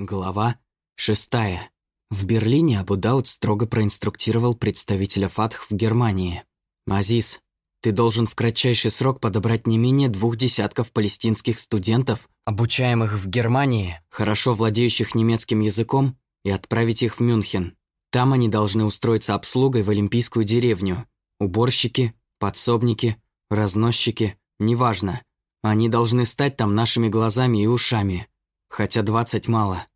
Глава шестая. В Берлине Абудаут строго проинструктировал представителя Фатх в Германии. «Азиз, ты должен в кратчайший срок подобрать не менее двух десятков палестинских студентов, обучаемых в Германии, хорошо владеющих немецким языком, и отправить их в Мюнхен. Там они должны устроиться обслугой в Олимпийскую деревню. Уборщики, подсобники, разносчики, неважно. Они должны стать там нашими глазами и ушами. Хотя двадцать мало.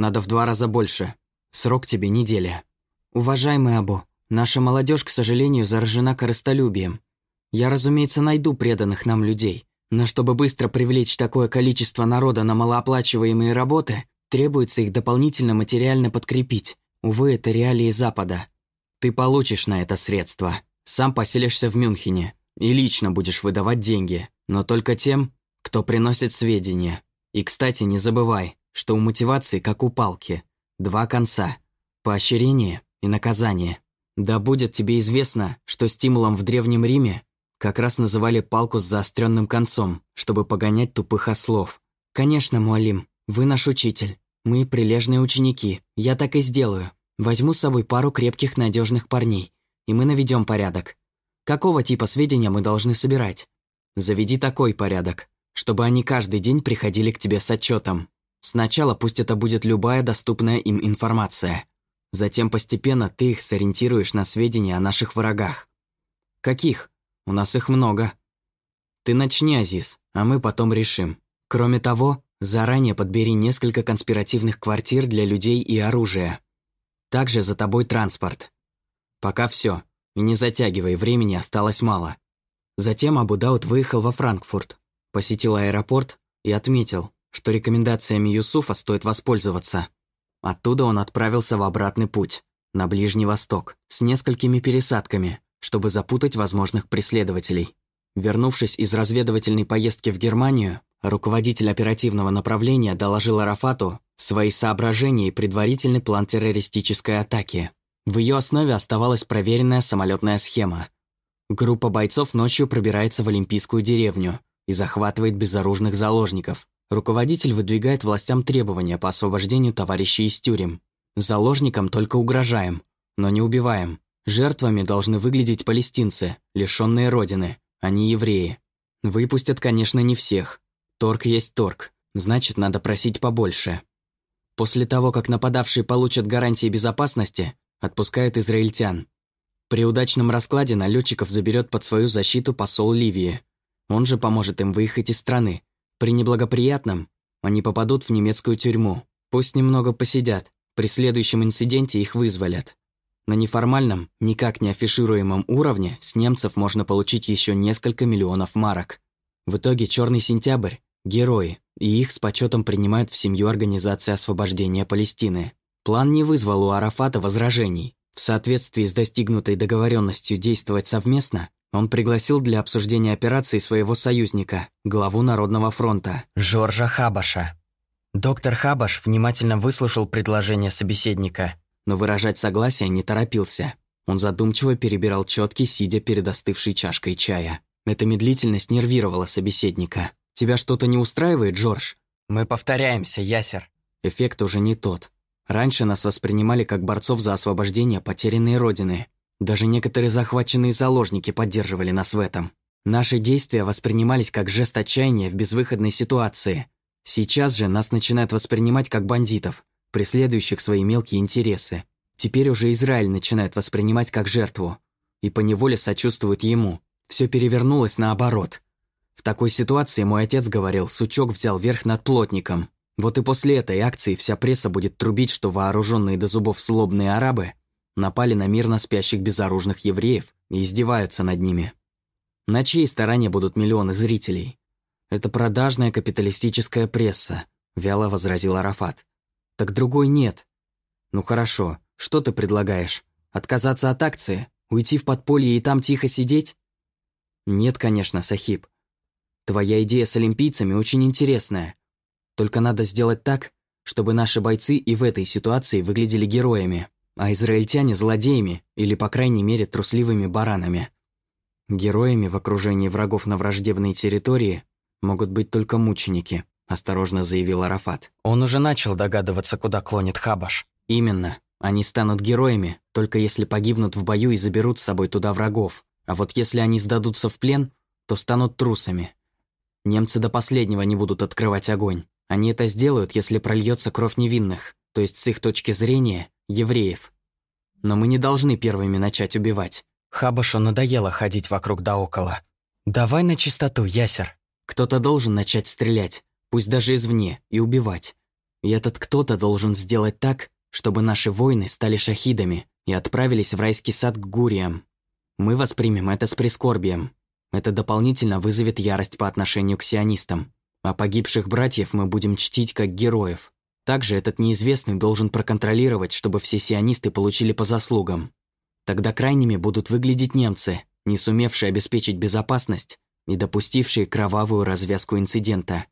Надо в два раза больше. Срок тебе неделя. Уважаемый Абу, наша молодежь, к сожалению, заражена корыстолюбием. Я, разумеется, найду преданных нам людей. Но чтобы быстро привлечь такое количество народа на малооплачиваемые работы, требуется их дополнительно материально подкрепить. Увы, это реалии Запада. Ты получишь на это средства. Сам поселишься в Мюнхене и лично будешь выдавать деньги, но только тем, кто приносит сведения. И, кстати, не забывай, что у мотивации, как у палки, два конца – поощрение и наказание. Да будет тебе известно, что стимулом в Древнем Риме как раз называли палку с заостренным концом, чтобы погонять тупых ослов. Конечно, Муалим, вы наш учитель. Мы прилежные ученики. Я так и сделаю. Возьму с собой пару крепких, надежных парней, и мы наведем порядок. Какого типа сведения мы должны собирать? Заведи такой порядок, чтобы они каждый день приходили к тебе с отчетом. Сначала пусть это будет любая доступная им информация. Затем постепенно ты их сориентируешь на сведения о наших врагах. Каких? У нас их много. Ты начни, Азиз, а мы потом решим. Кроме того, заранее подбери несколько конспиративных квартир для людей и оружия. Также за тобой транспорт. Пока все. И не затягивай, времени осталось мало. Затем Абу Дауд выехал во Франкфурт, посетил аэропорт и отметил, что рекомендациями Юсуфа стоит воспользоваться. Оттуда он отправился в обратный путь, на Ближний Восток, с несколькими пересадками, чтобы запутать возможных преследователей. Вернувшись из разведывательной поездки в Германию, руководитель оперативного направления доложил Арафату свои соображения и предварительный план террористической атаки. В ее основе оставалась проверенная самолетная схема. Группа бойцов ночью пробирается в Олимпийскую деревню и захватывает безоружных заложников, Руководитель выдвигает властям требования по освобождению товарищей из тюрем. Заложникам только угрожаем, но не убиваем. Жертвами должны выглядеть палестинцы, лишенные родины, а не евреи. Выпустят, конечно, не всех. Торг есть торг, значит, надо просить побольше. После того, как нападавшие получат гарантии безопасности, отпускают израильтян. При удачном раскладе налетчиков заберет под свою защиту посол Ливии. Он же поможет им выехать из страны, при неблагоприятном они попадут в немецкую тюрьму. Пусть немного посидят, при следующем инциденте их вызволят. На неформальном, никак не афишируемом уровне с немцев можно получить еще несколько миллионов марок. В итоге «Черный сентябрь» – герои, и их с почетом принимают в семью Организации освобождения Палестины. План не вызвал у Арафата возражений. В соответствии с достигнутой договоренностью действовать совместно, он пригласил для обсуждения операции своего союзника, главу Народного фронта, Жоржа Хабаша. Доктор Хабаш внимательно выслушал предложение собеседника, но выражать согласие не торопился. Он задумчиво перебирал четки, сидя перед остывшей чашкой чая. Эта медлительность нервировала собеседника. «Тебя что-то не устраивает, Джордж?» «Мы повторяемся, Ясер». Эффект уже не тот. Раньше нас воспринимали как борцов за освобождение потерянной родины. Даже некоторые захваченные заложники поддерживали нас в этом. Наши действия воспринимались как жест отчаяния в безвыходной ситуации. Сейчас же нас начинают воспринимать как бандитов, преследующих свои мелкие интересы. Теперь уже Израиль начинает воспринимать как жертву. И поневоле сочувствует ему. Все перевернулось наоборот. В такой ситуации мой отец говорил, сучок взял верх над плотником. Вот и после этой акции вся пресса будет трубить, что вооруженные до зубов злобные арабы напали на мирно спящих безоружных евреев и издеваются над ними. На чьей стороне будут миллионы зрителей? Это продажная капиталистическая пресса, вяло возразил Арафат. Так другой нет. Ну хорошо, что ты предлагаешь? Отказаться от акции? Уйти в подполье и там тихо сидеть? Нет, конечно, Сахиб. Твоя идея с олимпийцами очень интересная. Только надо сделать так, чтобы наши бойцы и в этой ситуации выглядели героями а израильтяне – злодеями или, по крайней мере, трусливыми баранами. Героями в окружении врагов на враждебной территории могут быть только мученики, осторожно заявил Арафат. Он уже начал догадываться, куда клонит Хабаш. Именно. Они станут героями, только если погибнут в бою и заберут с собой туда врагов. А вот если они сдадутся в плен, то станут трусами. Немцы до последнего не будут открывать огонь. Они это сделают, если прольется кровь невинных, то есть с их точки зрения, евреев. Но мы не должны первыми начать убивать. Хабашу надоело ходить вокруг да около. «Давай на чистоту, Ясер». Кто-то должен начать стрелять, пусть даже извне, и убивать. И этот кто-то должен сделать так, чтобы наши воины стали шахидами и отправились в райский сад к Гуриям. Мы воспримем это с прискорбием. Это дополнительно вызовет ярость по отношению к сионистам. А погибших братьев мы будем чтить как героев. Также этот неизвестный должен проконтролировать, чтобы все сионисты получили по заслугам. Тогда крайними будут выглядеть немцы, не сумевшие обеспечить безопасность и допустившие кровавую развязку инцидента.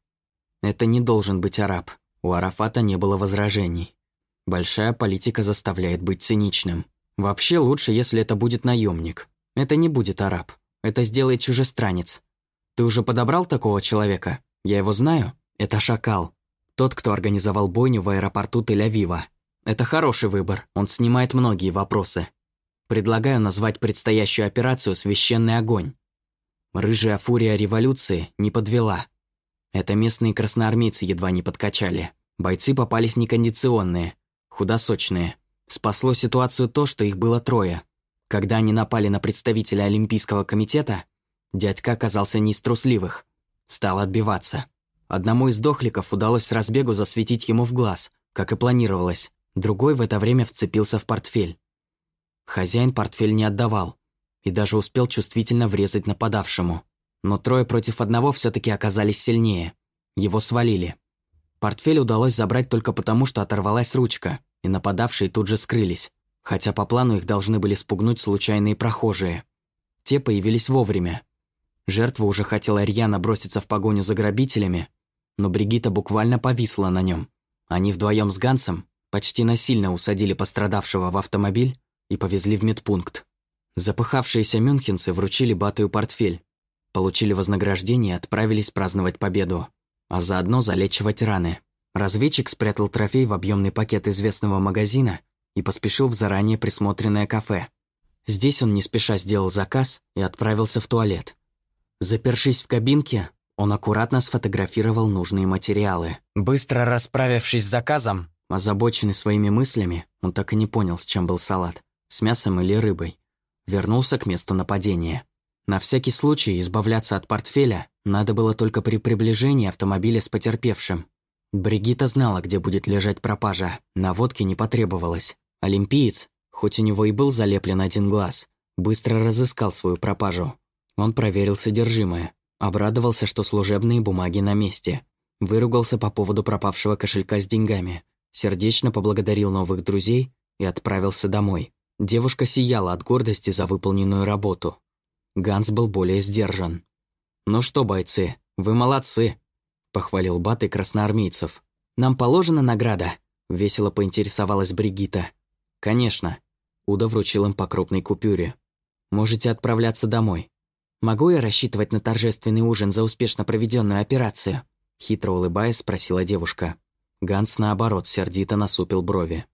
Это не должен быть араб. У Арафата не было возражений. Большая политика заставляет быть циничным. Вообще лучше, если это будет наемник. Это не будет араб. Это сделает чужестранец. Ты уже подобрал такого человека? Я его знаю. Это шакал. Тот, кто организовал бойню в аэропорту Тель-Авива. Это хороший выбор. Он снимает многие вопросы. Предлагаю назвать предстоящую операцию «Священный огонь». Рыжая фурия революции не подвела. Это местные красноармейцы едва не подкачали. Бойцы попались некондиционные, худосочные. Спасло ситуацию то, что их было трое. Когда они напали на представителя Олимпийского комитета, дядька оказался не из трусливых. Стал отбиваться. Одному из дохликов удалось с разбегу засветить ему в глаз, как и планировалось. Другой в это время вцепился в портфель. Хозяин портфель не отдавал и даже успел чувствительно врезать нападавшему. Но трое против одного все таки оказались сильнее. Его свалили. Портфель удалось забрать только потому, что оторвалась ручка, и нападавшие тут же скрылись, хотя по плану их должны были спугнуть случайные прохожие. Те появились вовремя. Жертва уже хотела рьяно броситься в погоню за грабителями, но Бригита буквально повисла на нем. Они вдвоем с Гансом почти насильно усадили пострадавшего в автомобиль и повезли в медпункт. Запыхавшиеся мюнхенцы вручили Батую портфель, получили вознаграждение и отправились праздновать победу, а заодно залечивать раны. Разведчик спрятал трофей в объемный пакет известного магазина и поспешил в заранее присмотренное кафе. Здесь он не спеша сделал заказ и отправился в туалет. Запершись в кабинке, он аккуратно сфотографировал нужные материалы. Быстро расправившись с заказом, озабоченный своими мыслями, он так и не понял, с чем был салат, с мясом или рыбой. Вернулся к месту нападения. На всякий случай избавляться от портфеля надо было только при приближении автомобиля с потерпевшим. Бригита знала, где будет лежать пропажа. Наводки не потребовалось. Олимпиец, хоть у него и был залеплен один глаз, быстро разыскал свою пропажу. Он проверил содержимое, обрадовался, что служебные бумаги на месте, выругался по поводу пропавшего кошелька с деньгами, сердечно поблагодарил новых друзей и отправился домой. Девушка сияла от гордости за выполненную работу. Ганс был более сдержан. «Ну что, бойцы, вы молодцы!» похвалил Баты красноармейцев. «Нам положена награда?» – весело поинтересовалась Бригита. «Конечно». Уда вручил им по крупной купюре. «Можете отправляться домой». «Могу я рассчитывать на торжественный ужин за успешно проведенную операцию?» Хитро улыбаясь, спросила девушка. Ганс, наоборот, сердито насупил брови.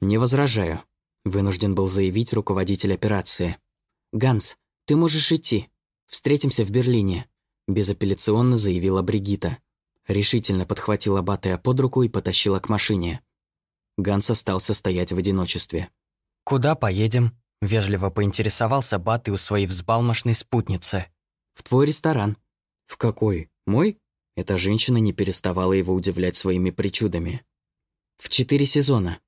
«Не возражаю», – вынужден был заявить руководитель операции. «Ганс, ты можешь идти. Встретимся в Берлине безапелляционно заявила Бригита. Решительно подхватила Батая под руку и потащила к машине. Ганс остался стоять в одиночестве. «Куда поедем?» – вежливо поинтересовался Баты у своей взбалмошной спутницы. «В твой ресторан». «В какой? Мой?» Эта женщина не переставала его удивлять своими причудами. «В четыре сезона.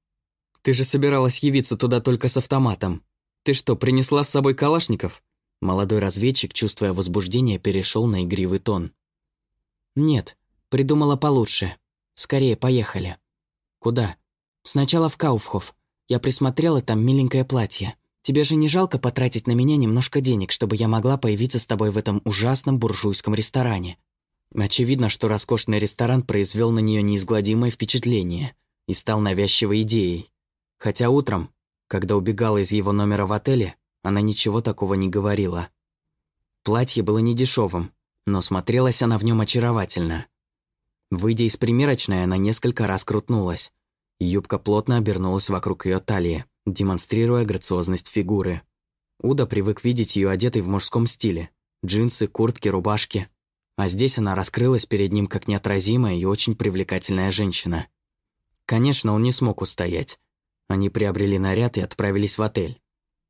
Ты же собиралась явиться туда только с автоматом. Ты что, принесла с собой калашников?» Молодой разведчик, чувствуя возбуждение, перешел на игривый тон. «Нет, придумала получше. Скорее, поехали». «Куда?» «Сначала в Кауфхоф. Я присмотрела там миленькое платье. Тебе же не жалко потратить на меня немножко денег, чтобы я могла появиться с тобой в этом ужасном буржуйском ресторане?» Очевидно, что роскошный ресторан произвел на нее неизгладимое впечатление и стал навязчивой идеей. Хотя утром, когда убегала из его номера в отеле, она ничего такого не говорила. Платье было недешевым, но смотрелась она в нем очаровательно. Выйдя из примерочной, она несколько раз крутнулась. Юбка плотно обернулась вокруг ее талии, демонстрируя грациозность фигуры. Уда привык видеть ее одетой в мужском стиле. Джинсы, куртки, рубашки. А здесь она раскрылась перед ним как неотразимая и очень привлекательная женщина. Конечно, он не смог устоять. Они приобрели наряд и отправились в отель.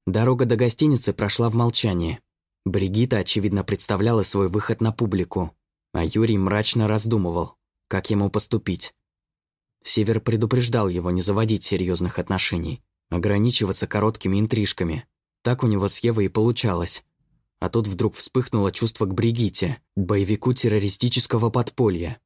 Дорога до гостиницы прошла в молчании. Бригита, очевидно, представляла свой выход на публику, а Юрий мрачно раздумывал, как ему поступить. Север предупреждал его не заводить серьезных отношений, ограничиваться короткими интрижками. Так у него с Евой и получалось. А тут вдруг вспыхнуло чувство к Бригите, боевику террористического подполья.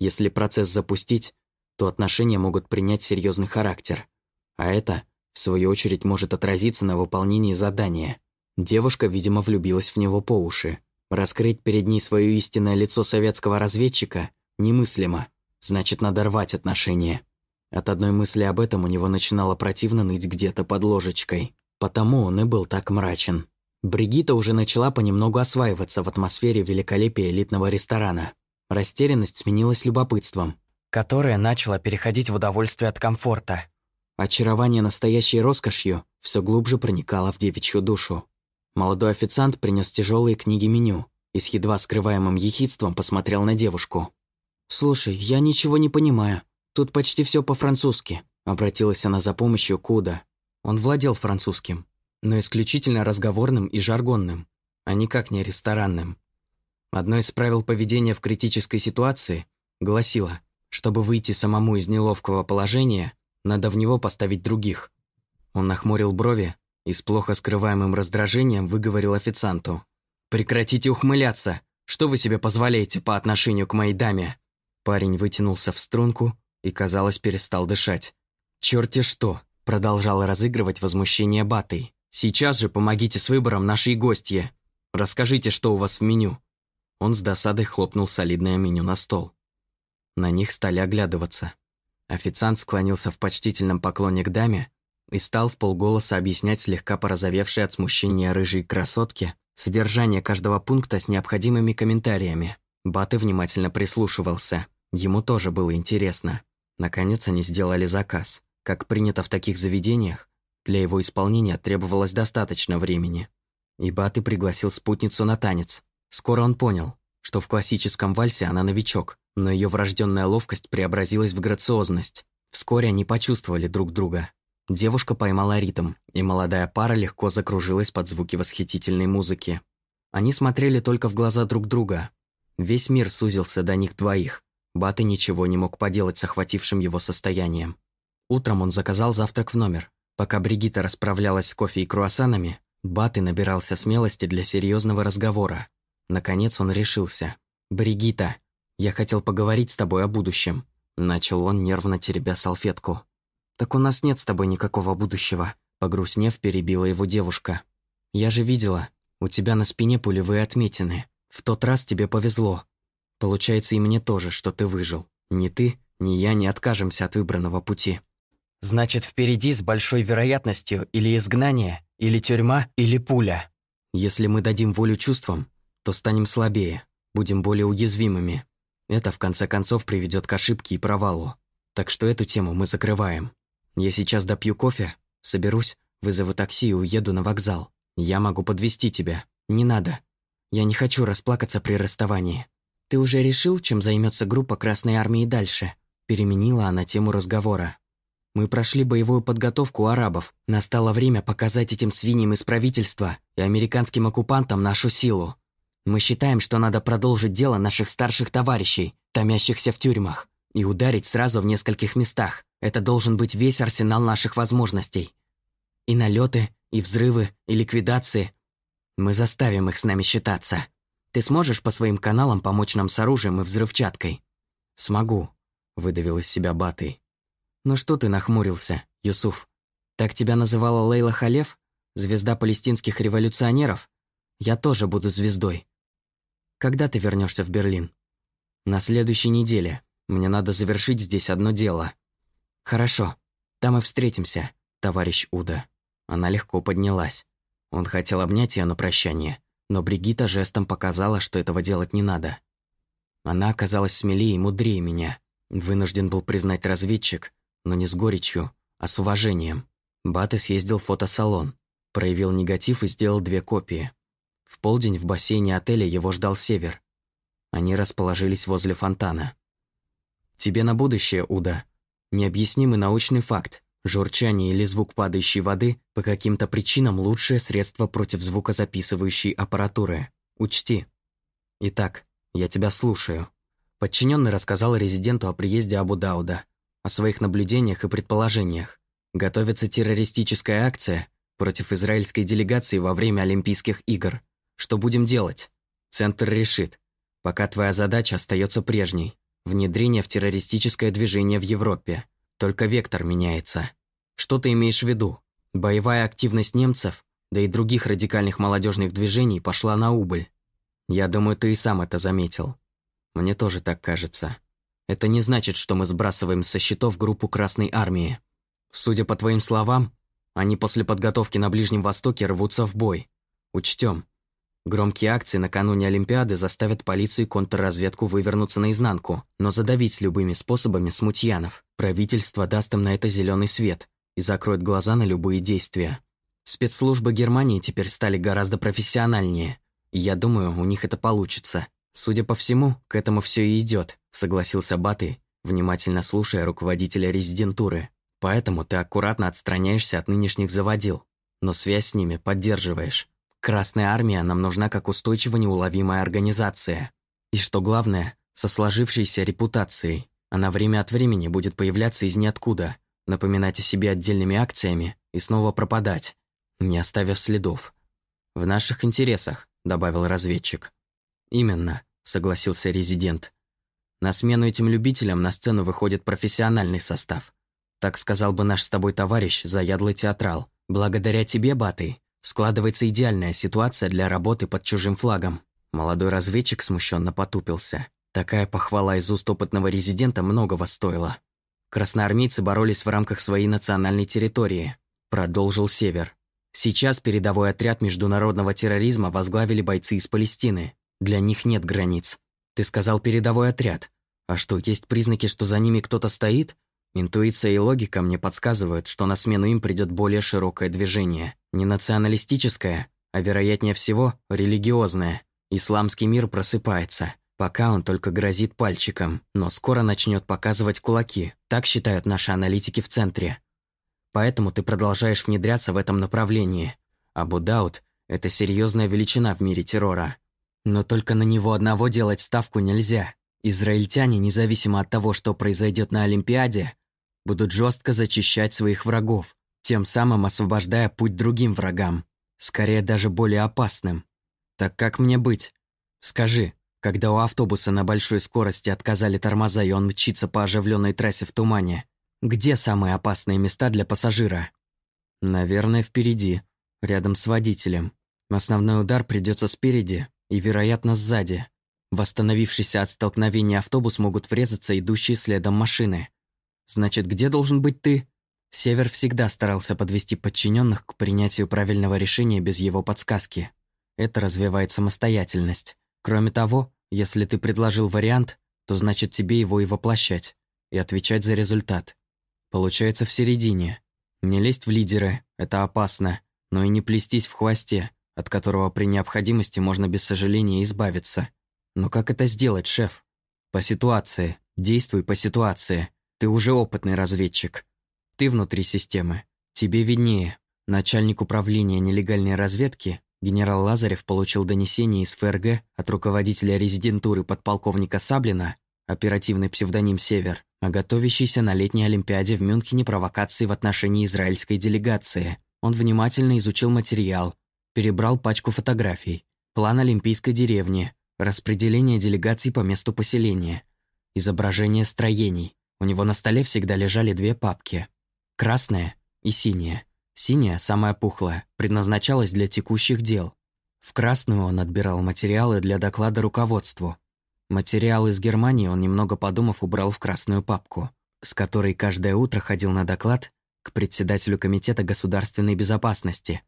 Если процесс запустить, то отношения могут принять серьезный характер. А это, в свою очередь, может отразиться на выполнении задания. Девушка, видимо, влюбилась в него по уши. Раскрыть перед ней свое истинное лицо советского разведчика немыслимо. Значит, надо рвать отношения. От одной мысли об этом у него начинало противно ныть где-то под ложечкой. Потому он и был так мрачен. Бригита уже начала понемногу осваиваться в атмосфере великолепия элитного ресторана. Растерянность сменилась любопытством. Которое начало переходить в удовольствие от комфорта. Очарование настоящей роскошью все глубже проникало в девичью душу. Молодой официант принес тяжелые книги меню и с едва скрываемым ехидством посмотрел на девушку. «Слушай, я ничего не понимаю. Тут почти все по-французски», — обратилась она за помощью к Уда. Он владел французским, но исключительно разговорным и жаргонным, а никак не ресторанным. Одно из правил поведения в критической ситуации гласило, чтобы выйти самому из неловкого положения, надо в него поставить других. Он нахмурил брови и с плохо скрываемым раздражением выговорил официанту. «Прекратите ухмыляться! Что вы себе позволяете по отношению к моей даме?» Парень вытянулся в струнку и, казалось, перестал дышать. «Чёрти что!» – продолжал разыгрывать возмущение Батый. «Сейчас же помогите с выбором нашей гостье. Расскажите, что у вас в меню». Он с досадой хлопнул солидное меню на стол. На них стали оглядываться. Официант склонился в почтительном поклоне к даме и стал в полголоса объяснять слегка порозовевшей от смущения рыжей красотке содержание каждого пункта с необходимыми комментариями. Баты внимательно прислушивался. Ему тоже было интересно. Наконец они сделали заказ. Как принято в таких заведениях, для его исполнения требовалось достаточно времени. И Баты пригласил спутницу на танец. Скоро он понял, что в классическом вальсе она новичок, но ее врожденная ловкость преобразилась в грациозность. Вскоре они почувствовали друг друга. Девушка поймала ритм, и молодая пара легко закружилась под звуки восхитительной музыки. Они смотрели только в глаза друг друга. Весь мир сузился до них двоих. Баты ничего не мог поделать с охватившим его состоянием. Утром он заказал завтрак в номер. Пока Бригита расправлялась с кофе и круассанами, Баты набирался смелости для серьезного разговора. Наконец он решился. «Бригита, я хотел поговорить с тобой о будущем», – начал он, нервно теребя салфетку. «Так у нас нет с тобой никакого будущего», – погрустнев, перебила его девушка. «Я же видела, у тебя на спине пулевые отметины. В тот раз тебе повезло. Получается и мне тоже, что ты выжил. Ни ты, ни я не откажемся от выбранного пути». «Значит, впереди с большой вероятностью или изгнание, или тюрьма, или пуля». «Если мы дадим волю чувствам, то станем слабее, будем более уязвимыми. Это, в конце концов, приведет к ошибке и провалу. Так что эту тему мы закрываем». Я сейчас допью кофе, соберусь, вызову такси и уеду на вокзал. Я могу подвести тебя. Не надо. Я не хочу расплакаться при расставании. Ты уже решил, чем займется группа Красной Армии дальше? Переменила она тему разговора. Мы прошли боевую подготовку арабов. Настало время показать этим свиньям из правительства и американским оккупантам нашу силу. Мы считаем, что надо продолжить дело наших старших товарищей, томящихся в тюрьмах, и ударить сразу в нескольких местах. Это должен быть весь арсенал наших возможностей. И налеты, и взрывы, и ликвидации. Мы заставим их с нами считаться. Ты сможешь по своим каналам помочь нам с оружием и взрывчаткой? Смогу, выдавил из себя Батый. Ну что ты нахмурился, Юсуф? Так тебя называла Лейла Халев, звезда палестинских революционеров? Я тоже буду звездой. Когда ты вернешься в Берлин? На следующей неделе. Мне надо завершить здесь одно дело. «Хорошо, там и встретимся, товарищ Уда». Она легко поднялась. Он хотел обнять ее на прощание, но Бригита жестом показала, что этого делать не надо. Она оказалась смелее и мудрее меня. Вынужден был признать разведчик, но не с горечью, а с уважением. Баты съездил в фотосалон, проявил негатив и сделал две копии. В полдень в бассейне отеля его ждал Север. Они расположились возле фонтана. «Тебе на будущее, Уда. Необъяснимый научный факт. Журчание или звук падающей воды по каким-то причинам лучшее средство против звукозаписывающей аппаратуры. Учти. Итак, я тебя слушаю». Подчиненный рассказал резиденту о приезде Абу Дауда, о своих наблюдениях и предположениях. Готовится террористическая акция против израильской делегации во время Олимпийских игр. Что будем делать? Центр решит. Пока твоя задача остается прежней. Внедрение в террористическое движение в Европе. Только вектор меняется. Что ты имеешь в виду? Боевая активность немцев, да и других радикальных молодежных движений пошла на убыль. Я думаю, ты и сам это заметил. Мне тоже так кажется. Это не значит, что мы сбрасываем со счетов группу Красной Армии. Судя по твоим словам, они после подготовки на Ближнем Востоке рвутся в бой. Учтем. Громкие акции накануне Олимпиады заставят полицию и контрразведку вывернуться наизнанку, но задавить любыми способами смутьянов. Правительство даст им на это зеленый свет и закроет глаза на любые действия. Спецслужбы Германии теперь стали гораздо профессиональнее, и я думаю, у них это получится. Судя по всему, к этому все и идет, согласился Баты, внимательно слушая руководителя резидентуры. Поэтому ты аккуратно отстраняешься от нынешних заводил, но связь с ними поддерживаешь. Красная армия нам нужна как устойчиво неуловимая организация. И что главное, со сложившейся репутацией. Она время от времени будет появляться из ниоткуда, напоминать о себе отдельными акциями и снова пропадать, не оставив следов. «В наших интересах», — добавил разведчик. «Именно», — согласился резидент. «На смену этим любителям на сцену выходит профессиональный состав. Так сказал бы наш с тобой товарищ, заядлый театрал. Благодаря тебе, Баты, складывается идеальная ситуация для работы под чужим флагом. Молодой разведчик смущенно потупился. Такая похвала из уст опытного резидента многого стоила. Красноармейцы боролись в рамках своей национальной территории. Продолжил Север. Сейчас передовой отряд международного терроризма возглавили бойцы из Палестины. Для них нет границ. Ты сказал передовой отряд. А что, есть признаки, что за ними кто-то стоит? Интуиция и логика мне подсказывают, что на смену им придет более широкое движение. Не националистическое, а вероятнее всего религиозное. Исламский мир просыпается. Пока он только грозит пальчиком, но скоро начнет показывать кулаки. Так считают наши аналитики в центре. Поэтому ты продолжаешь внедряться в этом направлении. Абу Дауд – это серьезная величина в мире террора. Но только на него одного делать ставку нельзя. Израильтяне, независимо от того, что произойдет на Олимпиаде, будут жестко зачищать своих врагов, тем самым освобождая путь другим врагам, скорее даже более опасным. Так как мне быть? Скажи, когда у автобуса на большой скорости отказали тормоза и он мчится по оживленной трассе в тумане, где самые опасные места для пассажира? Наверное, впереди, рядом с водителем. Основной удар придется спереди и, вероятно, сзади. Восстановившийся от столкновения автобус могут врезаться идущие следом машины. Значит, где должен быть ты? Север всегда старался подвести подчиненных к принятию правильного решения без его подсказки. Это развивает самостоятельность. Кроме того, если ты предложил вариант, то значит тебе его и воплощать, и отвечать за результат. Получается в середине. Не лезть в лидеры – это опасно, но и не плестись в хвосте, от которого при необходимости можно без сожаления избавиться. Но как это сделать, шеф? По ситуации. Действуй по ситуации. Ты уже опытный разведчик. Ты внутри системы. Тебе виднее. Начальник управления нелегальной разведки генерал Лазарев получил донесение из ФРГ от руководителя резидентуры подполковника Саблина, оперативный псевдоним «Север», о готовящейся на летней Олимпиаде в Мюнхене провокации в отношении израильской делегации. Он внимательно изучил материал, перебрал пачку фотографий, план Олимпийской деревни, распределение делегаций по месту поселения, изображение строений, у него на столе всегда лежали две папки. Красная и синяя. Синяя, самая пухлая, предназначалась для текущих дел. В красную он отбирал материалы для доклада руководству. Материал из Германии он, немного подумав, убрал в красную папку, с которой каждое утро ходил на доклад к председателю Комитета государственной безопасности.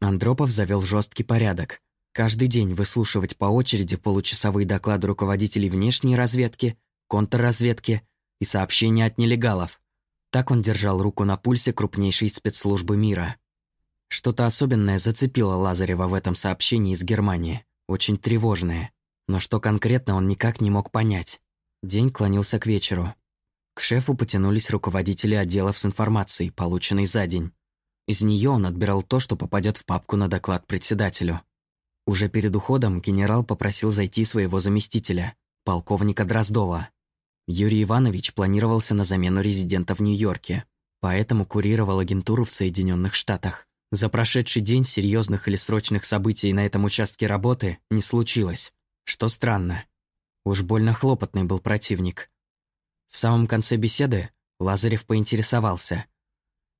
Андропов завел жесткий порядок. Каждый день выслушивать по очереди получасовые доклады руководителей внешней разведки, контрразведки и сообщения от нелегалов. Так он держал руку на пульсе крупнейшей спецслужбы мира. Что-то особенное зацепило Лазарева в этом сообщении из Германии, очень тревожное. Но что конкретно он никак не мог понять. День клонился к вечеру. К шефу потянулись руководители отделов с информацией, полученной за день. Из нее он отбирал то, что попадет в папку на доклад председателю. Уже перед уходом генерал попросил зайти своего заместителя, полковника Дроздова. Юрий Иванович планировался на замену резидента в Нью-Йорке, поэтому курировал агентуру в Соединенных Штатах. За прошедший день серьезных или срочных событий на этом участке работы не случилось, что странно. Уж больно хлопотный был противник. В самом конце беседы Лазарев поинтересовался.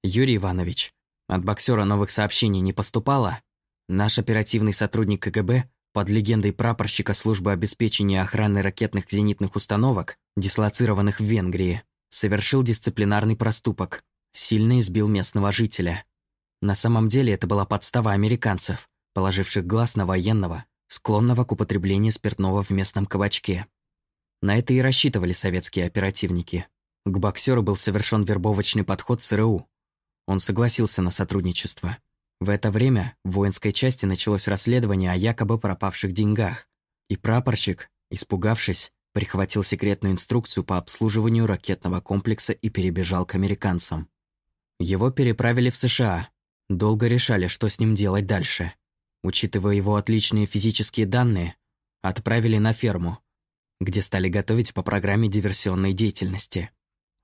«Юрий Иванович, от боксера новых сообщений не поступало?» Наш оперативный сотрудник КГБ под легендой прапорщика службы обеспечения охраны ракетных зенитных установок, дислоцированных в Венгрии, совершил дисциплинарный проступок, сильно избил местного жителя. На самом деле это была подстава американцев, положивших глаз на военного, склонного к употреблению спиртного в местном кабачке. На это и рассчитывали советские оперативники. К боксеру был совершен вербовочный подход ЦРУ. Он согласился на сотрудничество. В это время в воинской части началось расследование о якобы пропавших деньгах, и прапорщик, испугавшись, прихватил секретную инструкцию по обслуживанию ракетного комплекса и перебежал к американцам. Его переправили в США. Долго решали, что с ним делать дальше. Учитывая его отличные физические данные, отправили на ферму, где стали готовить по программе диверсионной деятельности.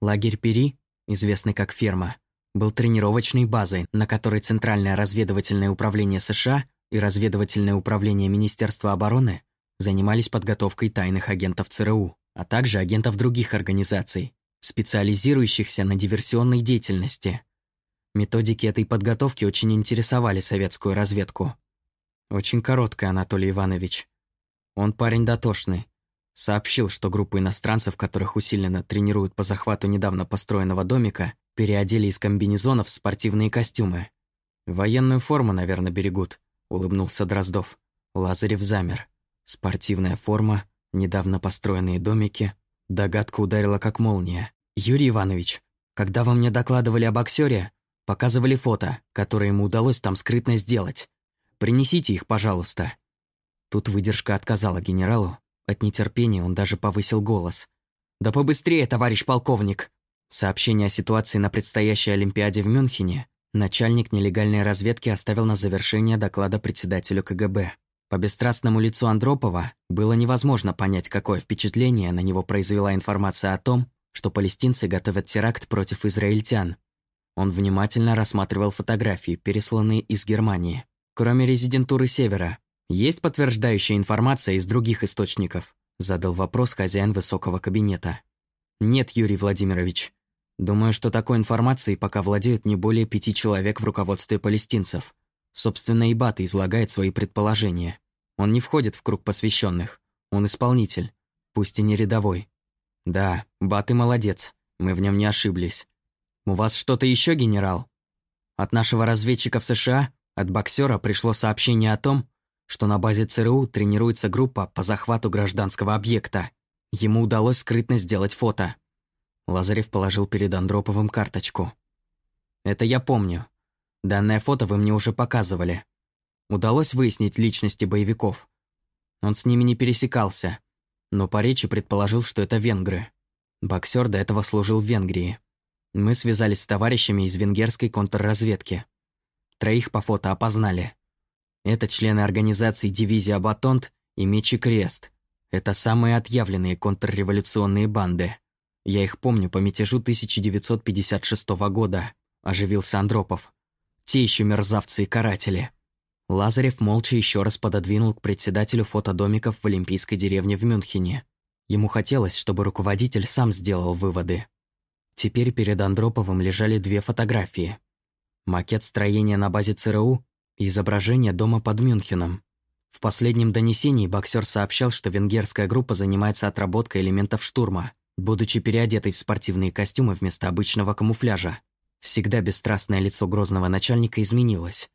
Лагерь Пери, известный как ферма, был тренировочной базой, на которой Центральное разведывательное управление США и разведывательное управление Министерства обороны занимались подготовкой тайных агентов ЦРУ, а также агентов других организаций, специализирующихся на диверсионной деятельности. Методики этой подготовки очень интересовали советскую разведку. Очень короткая, Анатолий Иванович. Он парень дотошный. Сообщил, что группа иностранцев, которых усиленно тренируют по захвату недавно построенного домика, Переодели из комбинезонов в спортивные костюмы. «Военную форму, наверное, берегут», — улыбнулся Дроздов. Лазарев замер. Спортивная форма, недавно построенные домики. Догадка ударила как молния. «Юрий Иванович, когда вы мне докладывали о боксере, показывали фото, которое ему удалось там скрытно сделать. Принесите их, пожалуйста». Тут выдержка отказала генералу. От нетерпения он даже повысил голос. «Да побыстрее, товарищ полковник!» Сообщение о ситуации на предстоящей Олимпиаде в Мюнхене начальник нелегальной разведки оставил на завершение доклада председателю КГБ. По бесстрастному лицу Андропова было невозможно понять, какое впечатление на него произвела информация о том, что палестинцы готовят теракт против израильтян. Он внимательно рассматривал фотографии, пересланные из Германии. Кроме резидентуры Севера, есть подтверждающая информация из других источников? Задал вопрос хозяин высокого кабинета. Нет, Юрий Владимирович. Думаю, что такой информацией пока владеют не более пяти человек в руководстве палестинцев. Собственно, и Бат излагает свои предположения. Он не входит в круг посвященных. Он исполнитель, пусть и не рядовой. Да, Бат и молодец, мы в нем не ошиблись. У вас что-то еще, генерал? От нашего разведчика в США, от боксера, пришло сообщение о том, что на базе ЦРУ тренируется группа по захвату гражданского объекта. Ему удалось скрытно сделать фото. Лазарев положил перед Андроповым карточку. «Это я помню. Данное фото вы мне уже показывали. Удалось выяснить личности боевиков. Он с ними не пересекался, но по речи предположил, что это венгры. Боксер до этого служил в Венгрии. Мы связались с товарищами из венгерской контрразведки. Троих по фото опознали. Это члены организации «Дивизия Батонт» и «Меч Крест». Это самые отъявленные контрреволюционные банды. Я их помню по мятежу 1956 года», – оживился Андропов. «Те еще мерзавцы и каратели». Лазарев молча еще раз пододвинул к председателю фотодомиков в Олимпийской деревне в Мюнхене. Ему хотелось, чтобы руководитель сам сделал выводы. Теперь перед Андроповым лежали две фотографии. Макет строения на базе ЦРУ и изображение дома под Мюнхеном. В последнем донесении боксер сообщал, что венгерская группа занимается отработкой элементов штурма будучи переодетой в спортивные костюмы вместо обычного камуфляжа. Всегда бесстрастное лицо грозного начальника изменилось.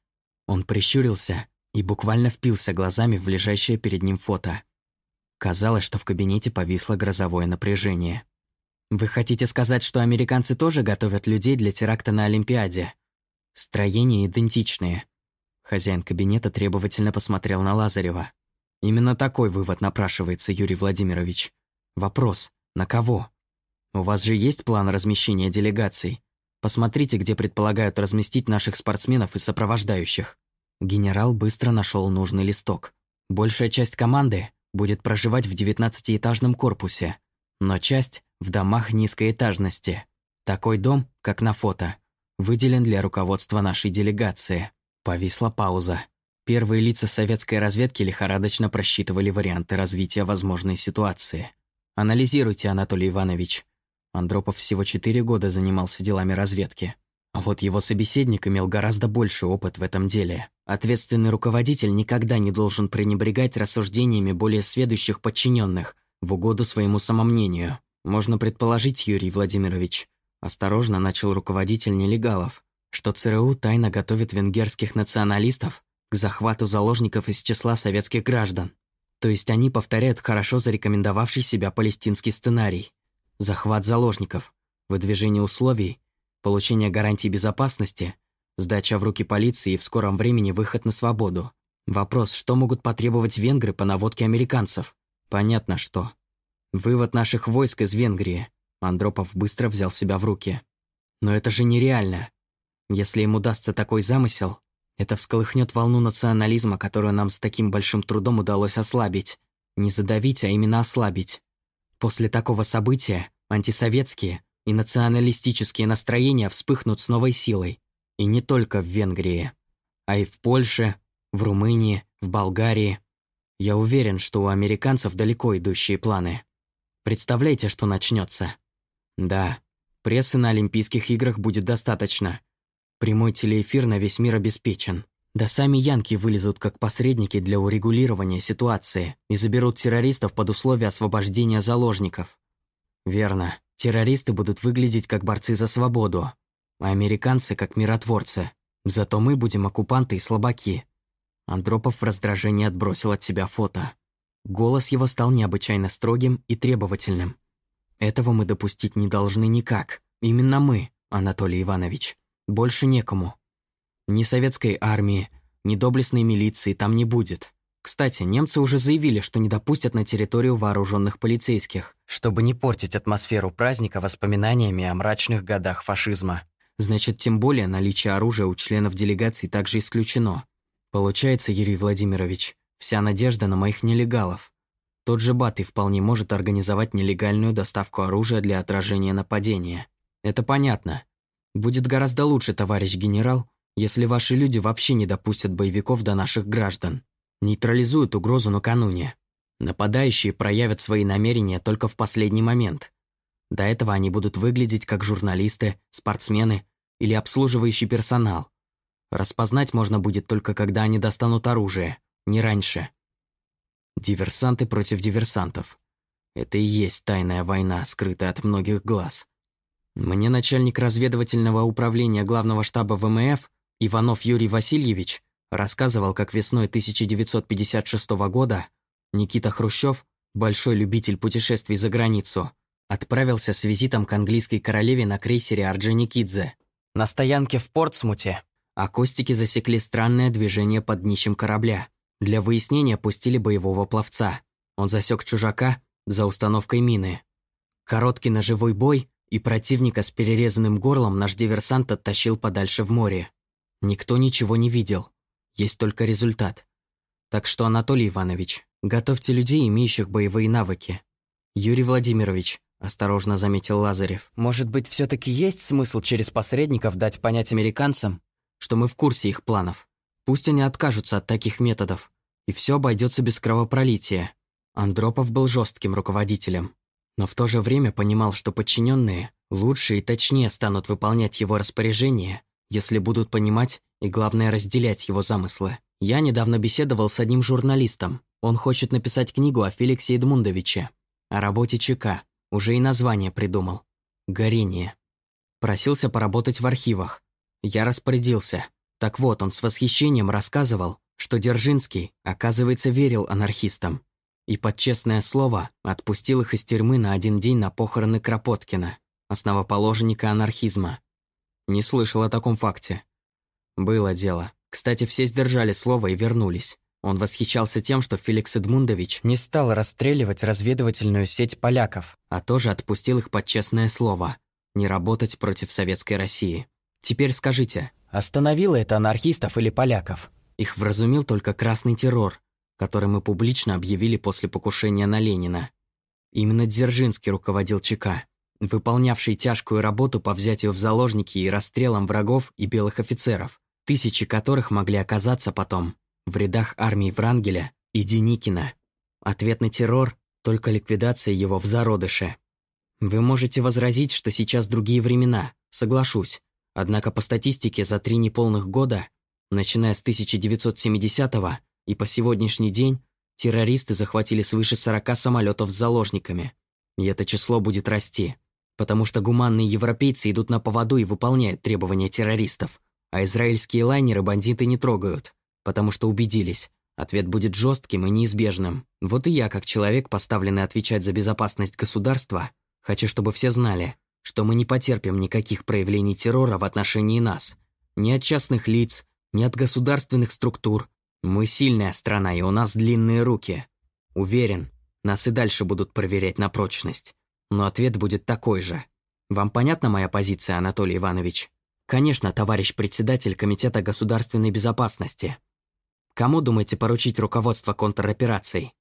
Он прищурился и буквально впился глазами в лежащее перед ним фото. Казалось, что в кабинете повисло грозовое напряжение. «Вы хотите сказать, что американцы тоже готовят людей для теракта на Олимпиаде?» «Строения идентичные». Хозяин кабинета требовательно посмотрел на Лазарева. «Именно такой вывод напрашивается, Юрий Владимирович. Вопрос, на кого? У вас же есть план размещения делегаций? Посмотрите, где предполагают разместить наших спортсменов и сопровождающих». Генерал быстро нашел нужный листок. Большая часть команды будет проживать в 19-этажном корпусе, но часть – в домах низкой этажности. Такой дом, как на фото, выделен для руководства нашей делегации. Повисла пауза. Первые лица советской разведки лихорадочно просчитывали варианты развития возможной ситуации. Анализируйте, Анатолий Иванович. Андропов всего четыре года занимался делами разведки. А вот его собеседник имел гораздо больше опыт в этом деле. Ответственный руководитель никогда не должен пренебрегать рассуждениями более сведущих подчиненных в угоду своему самомнению. Можно предположить, Юрий Владимирович, осторожно начал руководитель нелегалов, что ЦРУ тайно готовит венгерских националистов к захвату заложников из числа советских граждан. То есть они повторяют хорошо зарекомендовавший себя палестинский сценарий. Захват заложников, выдвижение условий, получение гарантий безопасности, Сдача в руки полиции и в скором времени выход на свободу. Вопрос, что могут потребовать венгры по наводке американцев? Понятно, что. Вывод наших войск из Венгрии. Андропов быстро взял себя в руки. Но это же нереально. Если им удастся такой замысел, это всколыхнет волну национализма, которую нам с таким большим трудом удалось ослабить. Не задавить, а именно ослабить. После такого события антисоветские и националистические настроения вспыхнут с новой силой. И не только в Венгрии, а и в Польше, в Румынии, в Болгарии. Я уверен, что у американцев далеко идущие планы. Представляете, что начнется? Да, прессы на Олимпийских играх будет достаточно. Прямой телеэфир на весь мир обеспечен. Да сами янки вылезут как посредники для урегулирования ситуации и заберут террористов под условия освобождения заложников. Верно, террористы будут выглядеть как борцы за свободу, а американцы как миротворцы. Зато мы будем оккупанты и слабаки». Андропов в раздражении отбросил от себя фото. Голос его стал необычайно строгим и требовательным. «Этого мы допустить не должны никак. Именно мы, Анатолий Иванович. Больше некому. Ни советской армии, ни доблестной милиции там не будет. Кстати, немцы уже заявили, что не допустят на территорию вооруженных полицейских. Чтобы не портить атмосферу праздника воспоминаниями о мрачных годах фашизма. Значит, тем более наличие оружия у членов делегации также исключено. Получается, Юрий Владимирович, вся надежда на моих нелегалов. Тот же Батый вполне может организовать нелегальную доставку оружия для отражения нападения. Это понятно. Будет гораздо лучше, товарищ генерал, если ваши люди вообще не допустят боевиков до наших граждан. Нейтрализуют угрозу накануне. Нападающие проявят свои намерения только в последний момент. До этого они будут выглядеть как журналисты, спортсмены или обслуживающий персонал. Распознать можно будет только когда они достанут оружие, не раньше. Диверсанты против диверсантов. Это и есть тайная война, скрытая от многих глаз. Мне начальник разведывательного управления главного штаба ВМФ Иванов Юрий Васильевич рассказывал, как весной 1956 года Никита Хрущев, большой любитель путешествий за границу, отправился с визитом к английской королеве на крейсере Орджоникидзе. На стоянке в Портсмуте. Акустики засекли странное движение под днищем корабля. Для выяснения пустили боевого пловца. Он засек чужака за установкой мины. Короткий ножевой бой и противника с перерезанным горлом наш диверсант оттащил подальше в море. Никто ничего не видел. Есть только результат. Так что, Анатолий Иванович, готовьте людей, имеющих боевые навыки. Юрий Владимирович, осторожно заметил Лазарев. Может быть, все таки есть смысл через посредников дать понять американцам, что мы в курсе их планов. Пусть они откажутся от таких методов, и все обойдется без кровопролития. Андропов был жестким руководителем, но в то же время понимал, что подчиненные лучше и точнее станут выполнять его распоряжения, если будут понимать и, главное, разделять его замыслы. Я недавно беседовал с одним журналистом. Он хочет написать книгу о Феликсе Эдмундовиче, о работе ЧК, уже и название придумал. Горение. Просился поработать в архивах. Я распорядился. Так вот, он с восхищением рассказывал, что Держинский, оказывается, верил анархистам и под честное слово отпустил их из тюрьмы на один день на похороны Кропоткина, основоположника анархизма. Не слышал о таком факте. Было дело. Кстати, все сдержали слово и вернулись. Он восхищался тем, что Феликс Эдмундович не стал расстреливать разведывательную сеть поляков, а тоже отпустил их под честное слово не работать против советской России. Теперь скажите, остановило это анархистов или поляков? Их вразумил только красный террор, который мы публично объявили после покушения на Ленина. Именно Дзержинский руководил ЧК, выполнявший тяжкую работу по взятию в заложники и расстрелам врагов и белых офицеров, тысячи которых могли оказаться потом в рядах армии Врангеля и Деникина. Ответный террор – только ликвидация его в зародыше. Вы можете возразить, что сейчас другие времена, соглашусь. Однако по статистике за три неполных года, начиная с 1970-го, и по сегодняшний день террористы захватили свыше 40 самолетов с заложниками. И это число будет расти, потому что гуманные европейцы идут на поводу и выполняют требования террористов, а израильские лайнеры бандиты не трогают, потому что убедились, ответ будет жестким и неизбежным. Вот и я, как человек, поставленный отвечать за безопасность государства, хочу, чтобы все знали, что мы не потерпим никаких проявлений террора в отношении нас, ни от частных лиц, ни от государственных структур, мы сильная страна, и у нас длинные руки. Уверен, нас и дальше будут проверять на прочность. Но ответ будет такой же. Вам понятна моя позиция, Анатолий Иванович? Конечно, товарищ председатель Комитета государственной безопасности. Кому думаете поручить руководство контроперацией?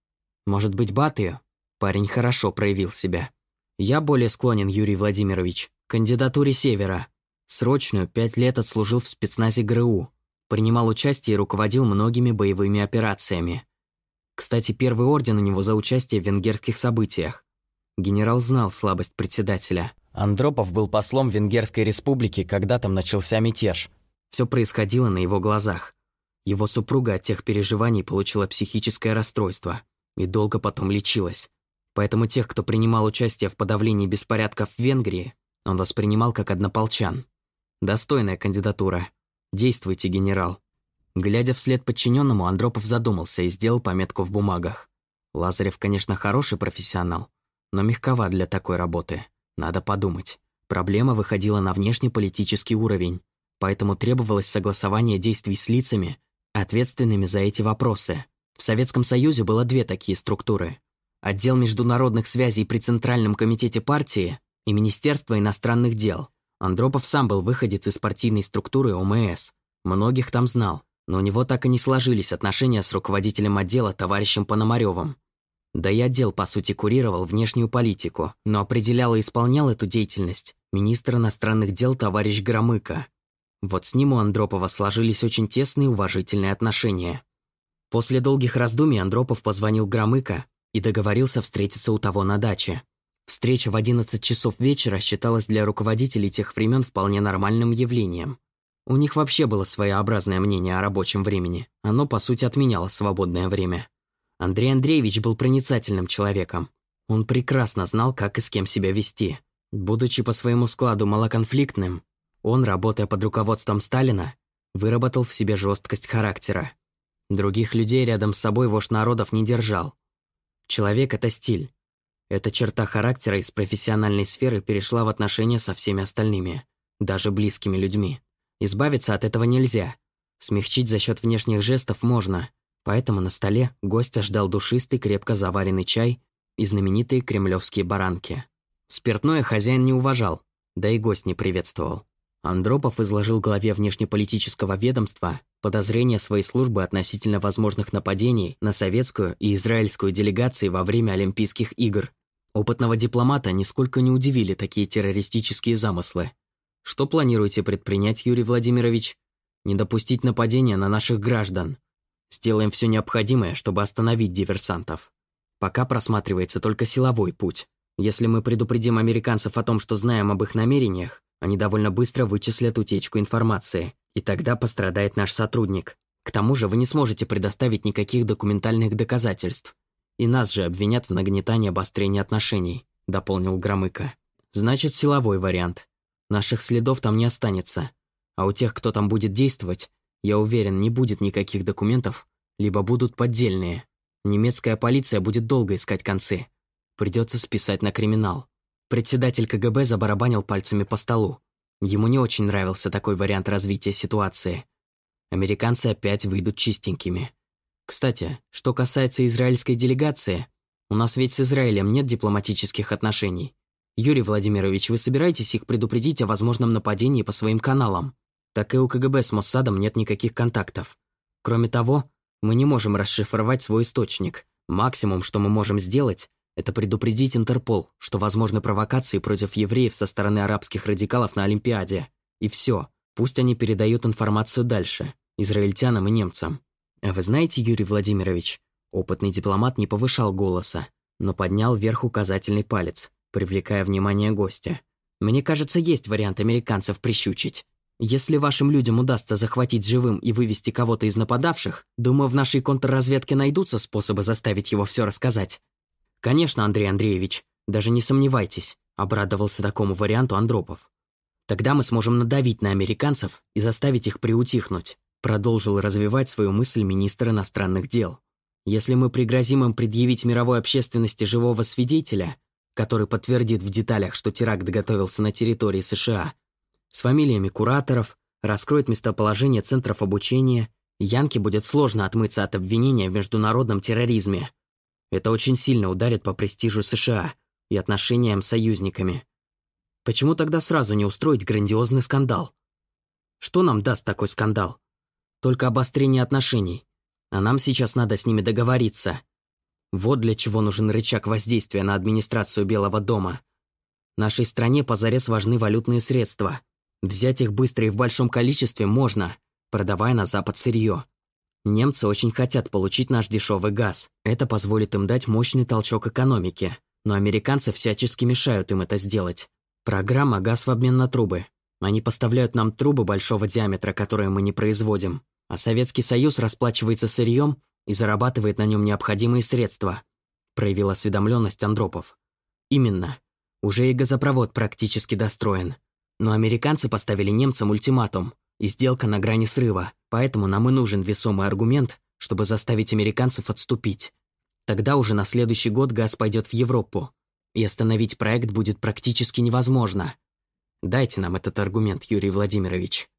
Может быть, Батыю? Парень хорошо проявил себя. Я более склонен, Юрий Владимирович, к кандидатуре Севера. Срочную пять лет отслужил в спецназе ГРУ принимал участие и руководил многими боевыми операциями. Кстати, первый орден у него за участие в венгерских событиях. Генерал знал слабость председателя. Андропов был послом Венгерской республики, когда там начался мятеж. Все происходило на его глазах. Его супруга от тех переживаний получила психическое расстройство и долго потом лечилась. Поэтому тех, кто принимал участие в подавлении беспорядков в Венгрии, он воспринимал как однополчан. Достойная кандидатура. «Действуйте, генерал». Глядя вслед подчиненному, Андропов задумался и сделал пометку в бумагах. Лазарев, конечно, хороший профессионал, но мягкова для такой работы. Надо подумать. Проблема выходила на внешнеполитический уровень, поэтому требовалось согласование действий с лицами, ответственными за эти вопросы. В Советском Союзе было две такие структуры. Отдел международных связей при Центральном комитете партии и Министерство иностранных дел. Андропов сам был выходец из партийной структуры ОМС. Многих там знал, но у него так и не сложились отношения с руководителем отдела товарищем Пономаревым. Да и отдел, по сути, курировал внешнюю политику, но определял и исполнял эту деятельность министр иностранных дел товарищ Громыко. Вот с ним у Андропова сложились очень тесные уважительные отношения. После долгих раздумий Андропов позвонил Громыко и договорился встретиться у того на даче. Встреча в 11 часов вечера считалась для руководителей тех времен вполне нормальным явлением. У них вообще было своеобразное мнение о рабочем времени. Оно, по сути, отменяло свободное время. Андрей Андреевич был проницательным человеком. Он прекрасно знал, как и с кем себя вести. Будучи по своему складу малоконфликтным, он, работая под руководством Сталина, выработал в себе жесткость характера. Других людей рядом с собой вождь народов не держал. Человек — это стиль. Эта черта характера из профессиональной сферы перешла в отношения со всеми остальными, даже близкими людьми. Избавиться от этого нельзя. Смягчить за счет внешних жестов можно, поэтому на столе гостя ждал душистый, крепко заваренный чай и знаменитые кремлевские баранки. Спиртное хозяин не уважал, да и гость не приветствовал. Андропов изложил главе внешнеполитического ведомства подозрения своей службы относительно возможных нападений на советскую и израильскую делегации во время Олимпийских игр Опытного дипломата нисколько не удивили такие террористические замыслы. Что планируете предпринять, Юрий Владимирович? Не допустить нападения на наших граждан. Сделаем все необходимое, чтобы остановить диверсантов. Пока просматривается только силовой путь. Если мы предупредим американцев о том, что знаем об их намерениях, они довольно быстро вычислят утечку информации, и тогда пострадает наш сотрудник. К тому же вы не сможете предоставить никаких документальных доказательств. И нас же обвинят в нагнетании обострения отношений», — дополнил Громыко. «Значит, силовой вариант. Наших следов там не останется. А у тех, кто там будет действовать, Я уверен, не будет никаких документов, либо будут поддельные. Немецкая полиция будет долго искать концы. Придется списать на криминал. Председатель КГБ забарабанил пальцами по столу. Ему не очень нравился такой вариант развития ситуации. Американцы опять выйдут чистенькими. Кстати, что касается израильской делегации, у нас ведь с Израилем нет дипломатических отношений. Юрий Владимирович, вы собираетесь их предупредить о возможном нападении по своим каналам? Так и у КГБ с Моссадом нет никаких контактов. Кроме того, мы не можем расшифровать свой источник. Максимум, что мы можем сделать, это предупредить Интерпол, что возможны провокации против евреев со стороны арабских радикалов на Олимпиаде. И все. Пусть они передают информацию дальше, израильтянам и немцам. А вы знаете, Юрий Владимирович, опытный дипломат не повышал голоса, но поднял вверх указательный палец, привлекая внимание гостя. Мне кажется, есть вариант американцев прищучить. Если вашим людям удастся захватить живым и вывести кого-то из нападавших, думаю, в нашей контрразведке найдутся способы заставить его все рассказать. «Конечно, Андрей Андреевич, даже не сомневайтесь», – обрадовался такому варианту Андропов. «Тогда мы сможем надавить на американцев и заставить их приутихнуть», – продолжил развивать свою мысль министр иностранных дел. «Если мы пригрозим им предъявить мировой общественности живого свидетеля, который подтвердит в деталях, что теракт готовился на территории США, с фамилиями кураторов, раскроет местоположение центров обучения, Янке будет сложно отмыться от обвинения в международном терроризме. Это очень сильно ударит по престижу США и отношениям с союзниками. Почему тогда сразу не устроить грандиозный скандал? Что нам даст такой скандал? Только обострение отношений. А нам сейчас надо с ними договориться. Вот для чего нужен рычаг воздействия на администрацию Белого дома. Нашей стране позарез важны валютные средства. Взять их быстро и в большом количестве можно, продавая на Запад сырье. Немцы очень хотят получить наш дешевый газ. Это позволит им дать мощный толчок экономике. Но американцы всячески мешают им это сделать. Программа «Газ в обмен на трубы». Они поставляют нам трубы большого диаметра, которые мы не производим. А Советский Союз расплачивается сырьем и зарабатывает на нем необходимые средства. Проявил осведомленность Андропов. Именно. Уже и газопровод практически достроен. Но американцы поставили немцам ультиматум и сделка на грани срыва, поэтому нам и нужен весомый аргумент, чтобы заставить американцев отступить. Тогда уже на следующий год газ пойдет в Европу, и остановить проект будет практически невозможно. Дайте нам этот аргумент, Юрий Владимирович.